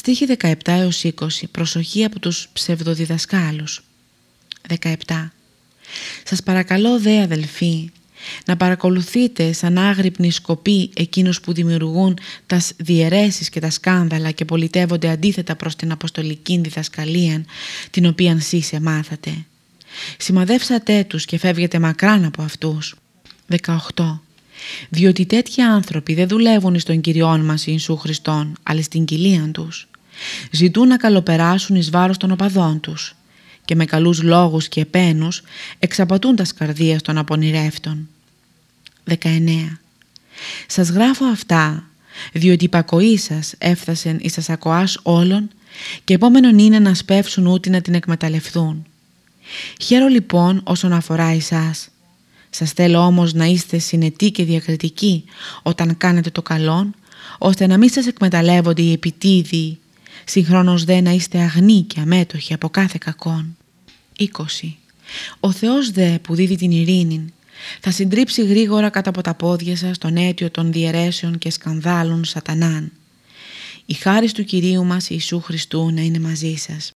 Στοίχη 17 έως 20. Προσοχή από τους ψευδοδιδασκάλους. 17. Σας παρακαλώ δε αδελφοί να παρακολουθείτε σαν άγρυπνη σκοπή εκείνους που δημιουργούν τας διαιρέσεις και τα σκάνδαλα και πολιτεύονται αντίθετα προς την αποστολική διδασκαλία την οποία εσείς μάθατε. Σημαδεύσατε τους και φεύγετε μακράν από αυτούς. 18. Διότι τέτοιοι άνθρωποι δεν δουλεύουν στον Κυριόν μας Ιησού Χριστόν, αλλά στην κοιλία τους. Ζητούν να καλοπεράσουν εις βάρος των οπαδών τους και με καλούς λόγους και επένους εξαπατούν τας σκαρδίας των απονηρεύτων. 19. Σας γράφω αυτά, διότι η πακοή σας έφτασεν εις τα σακοάς όλων και επόμενον είναι να σπεύσουν ούτε να την εκμεταλλευτούν. Χαίρο λοιπόν όσον αφορά εσάς. Σας θέλω όμως να είστε συνετοί και διακριτικοί όταν κάνετε το καλό, ώστε να μην σας εκμεταλλεύονται οι επιτίδιοι, συγχρόνως δε να είστε αγνοί και αμέτωχοι από κάθε κακόν. 20. Ο Θεός δε που δίδει την ειρήνη θα συντρίψει γρήγορα κάτω από τα πόδια σας τον αίτιο των διαιρέσεων και σκανδάλων σατανάν. Η χάρη του Κυρίου μας Ιησού Χριστού να είναι μαζί σας.